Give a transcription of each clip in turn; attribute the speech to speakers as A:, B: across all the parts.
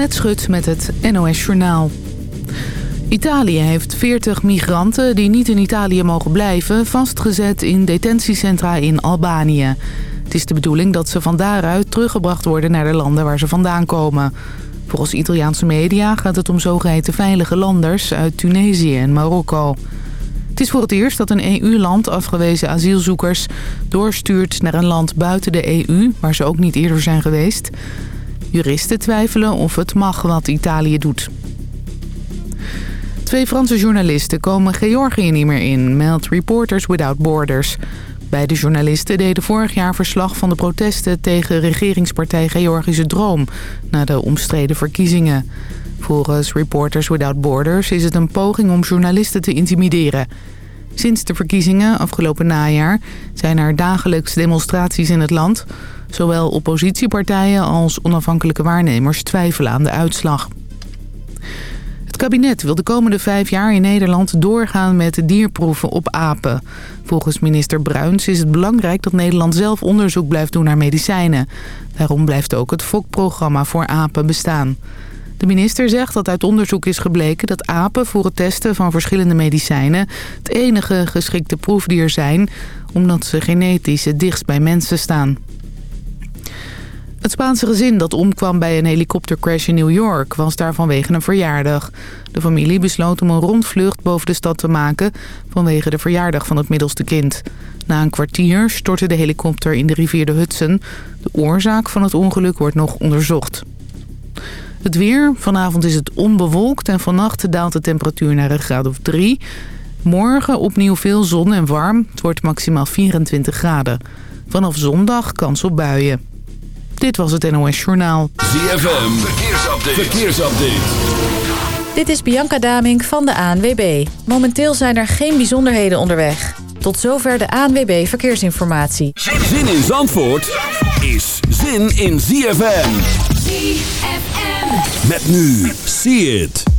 A: Annette Schut met het NOS Journaal. Italië heeft 40 migranten die niet in Italië mogen blijven... vastgezet in detentiecentra in Albanië. Het is de bedoeling dat ze van daaruit teruggebracht worden naar de landen waar ze vandaan komen. Volgens Italiaanse media gaat het om zogeheten veilige landers uit Tunesië en Marokko. Het is voor het eerst dat een EU-land afgewezen asielzoekers doorstuurt naar een land buiten de EU... waar ze ook niet eerder zijn geweest... Juristen twijfelen of het mag wat Italië doet. Twee Franse journalisten komen Georgië niet meer in, meldt Reporters Without Borders. Beide journalisten deden vorig jaar verslag van de protesten tegen regeringspartij Georgische Droom... na de omstreden verkiezingen. Volgens Reporters Without Borders is het een poging om journalisten te intimideren... Sinds de verkiezingen afgelopen najaar zijn er dagelijks demonstraties in het land. Zowel oppositiepartijen als onafhankelijke waarnemers twijfelen aan de uitslag. Het kabinet wil de komende vijf jaar in Nederland doorgaan met dierproeven op apen. Volgens minister Bruins is het belangrijk dat Nederland zelf onderzoek blijft doen naar medicijnen. Daarom blijft ook het FOK-programma voor apen bestaan. De minister zegt dat uit onderzoek is gebleken dat apen voor het testen van verschillende medicijnen het enige geschikte proefdier zijn, omdat ze genetisch het dichtst bij mensen staan. Het Spaanse gezin dat omkwam bij een helikoptercrash in New York was daar vanwege een verjaardag. De familie besloot om een rondvlucht boven de stad te maken vanwege de verjaardag van het middelste kind. Na een kwartier stortte de helikopter in de rivier de Hudson. De oorzaak van het ongeluk wordt nog onderzocht. Het weer. Vanavond is het onbewolkt en vannacht daalt de temperatuur naar een graad of 3. Morgen opnieuw veel zon en warm. Het wordt maximaal 24 graden. Vanaf zondag kans op buien. Dit was het NOS Journaal.
B: ZFM. Verkeersupdate. Verkeersupdate.
C: Dit is Bianca Damink van de ANWB. Momenteel zijn er geen bijzonderheden onderweg. Tot zover de ANWB Verkeersinformatie.
B: Zin in Zandvoort is zin in ZFM.
D: ZFM.
B: Met nu, see it.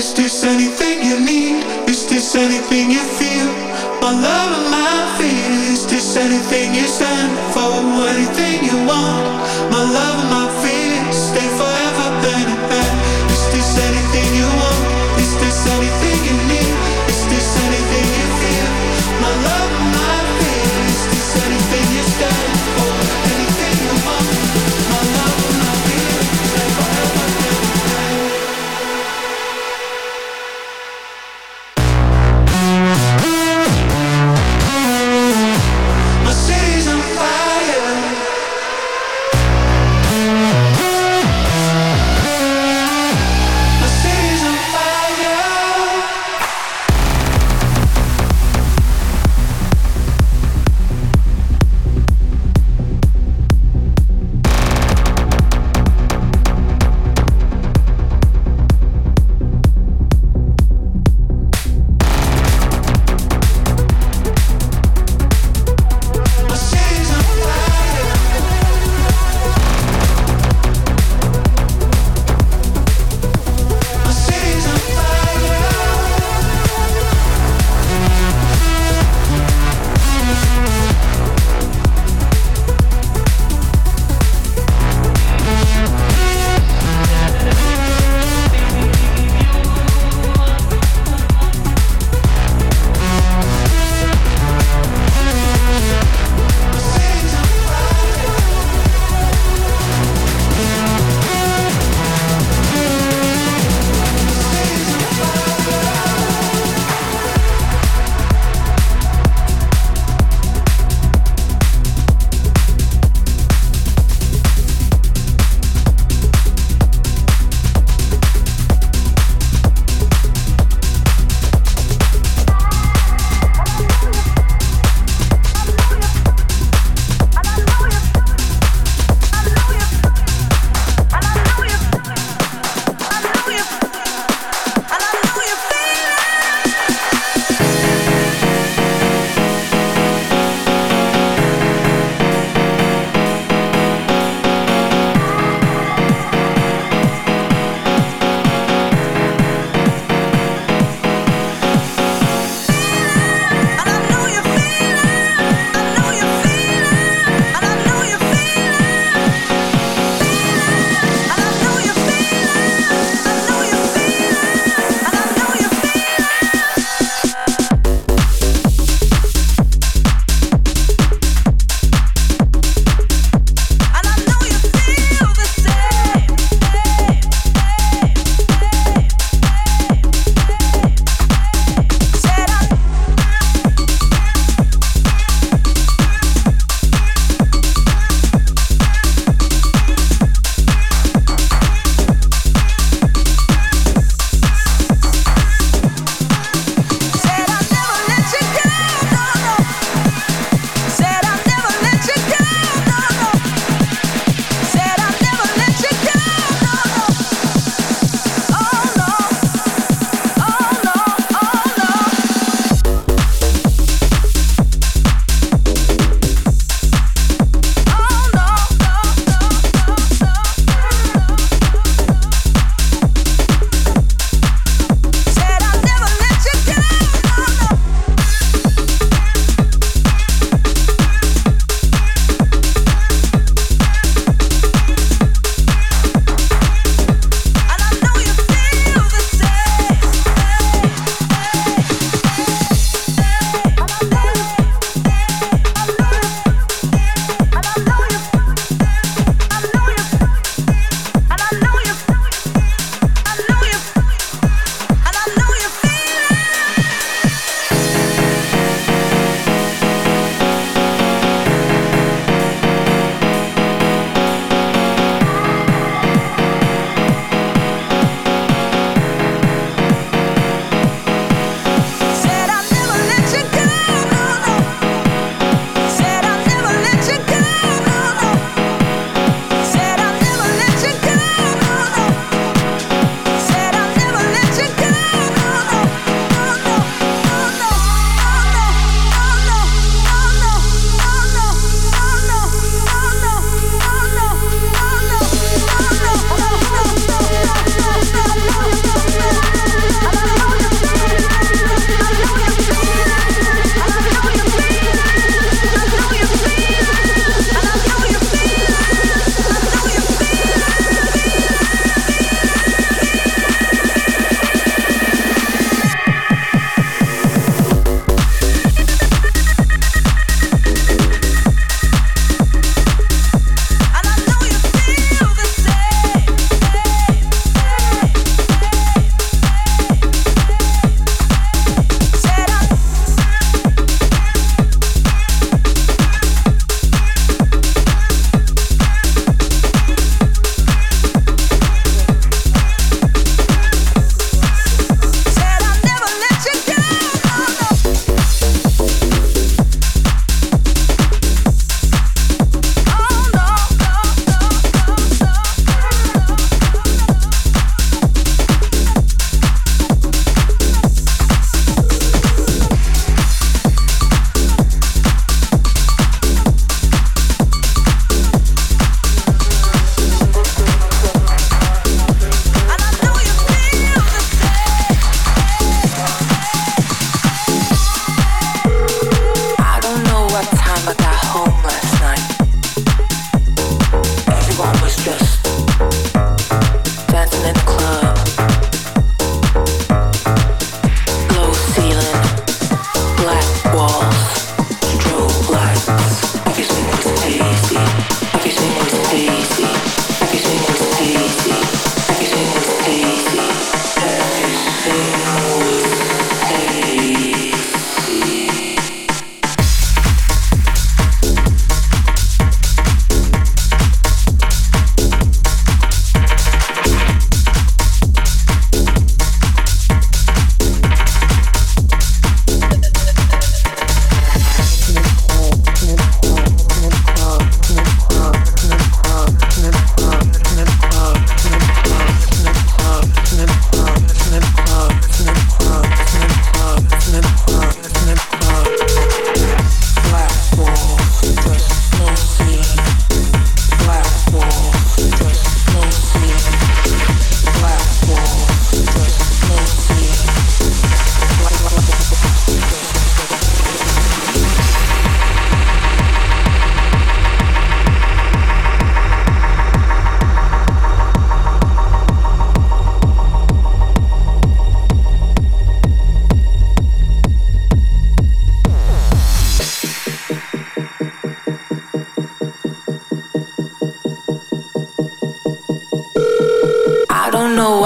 E: Is this anything you need? Is this anything you feel? My love and my fear. Is this anything you stand for? Anything you want? My love and my fear.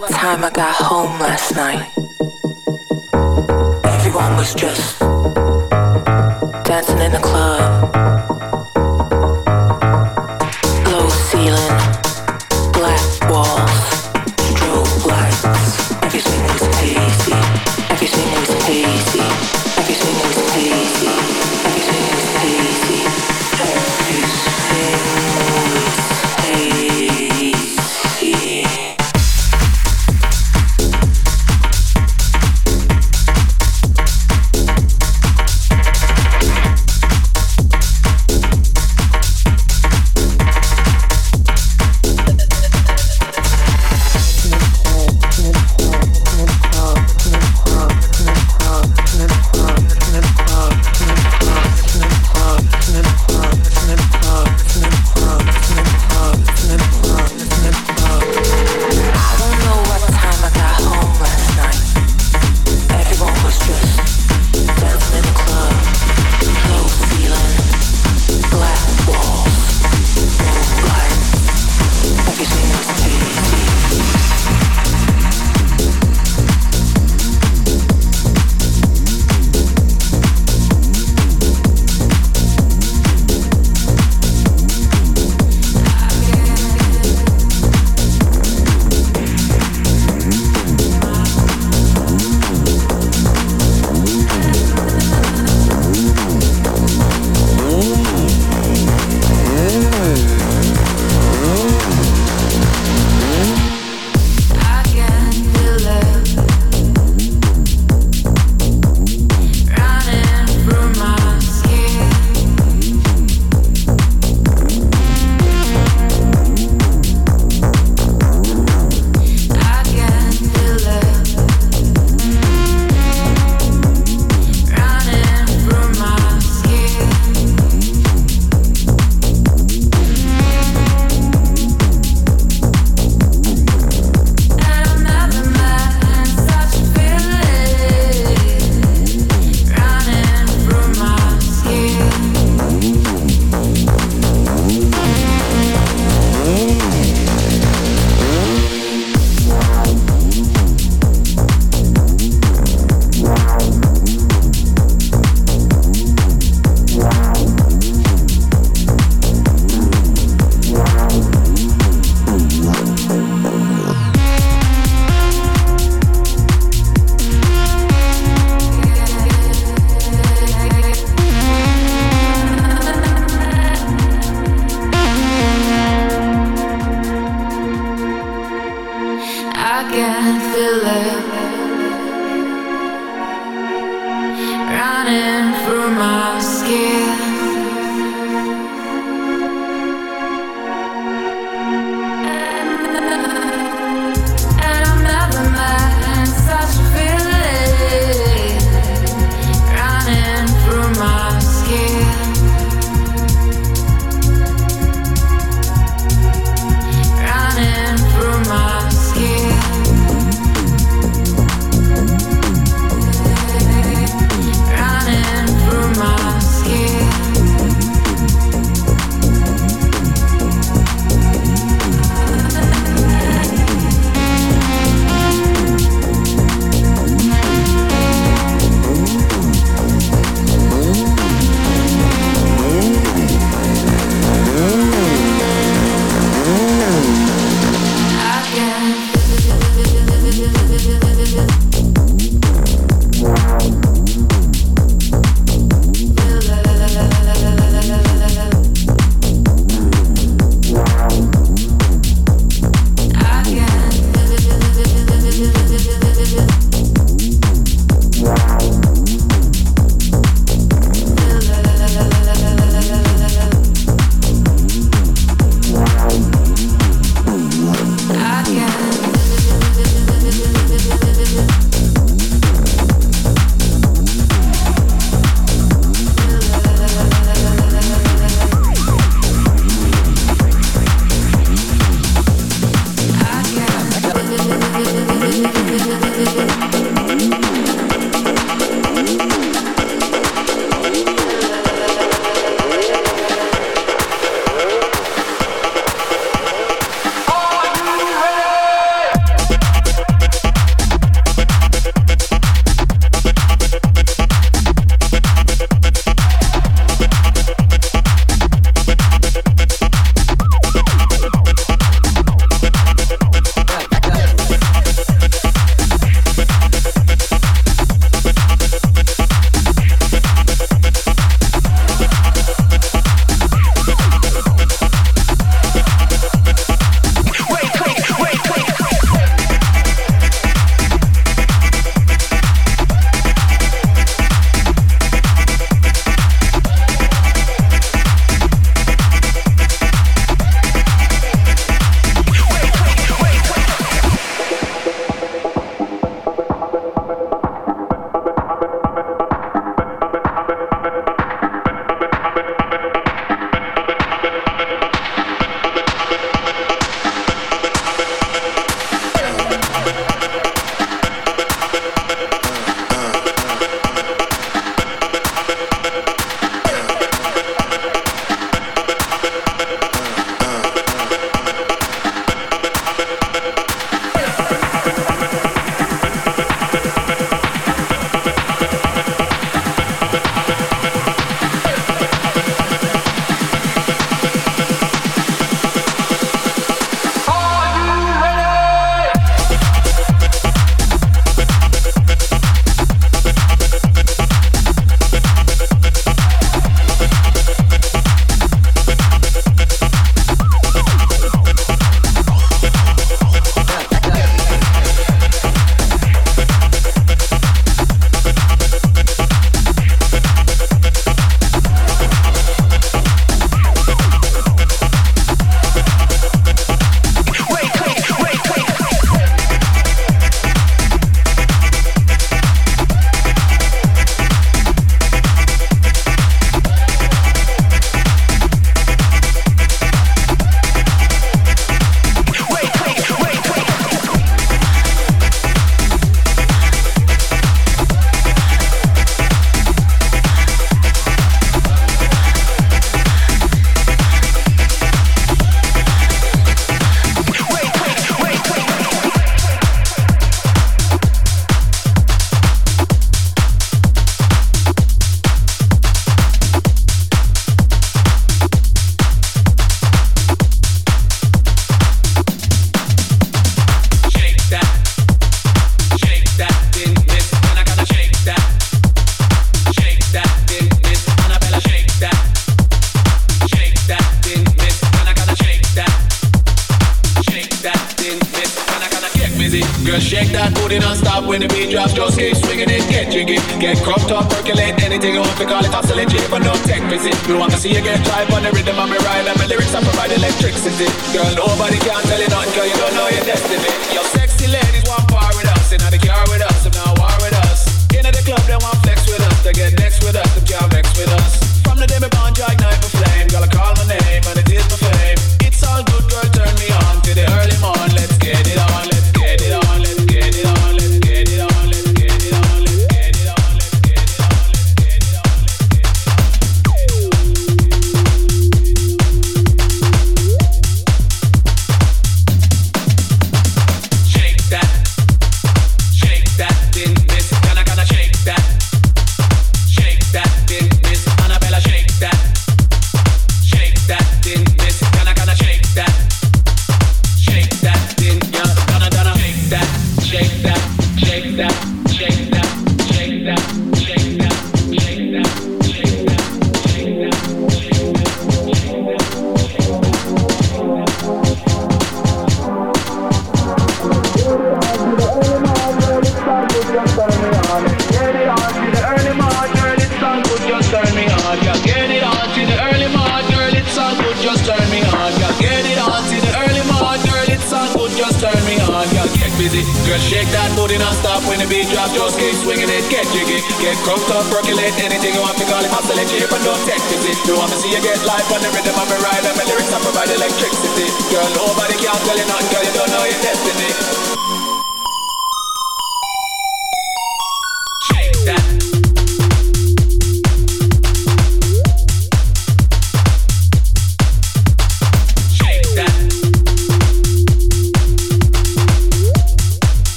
E: What time I got home last night. Everyone was just dancing in the club.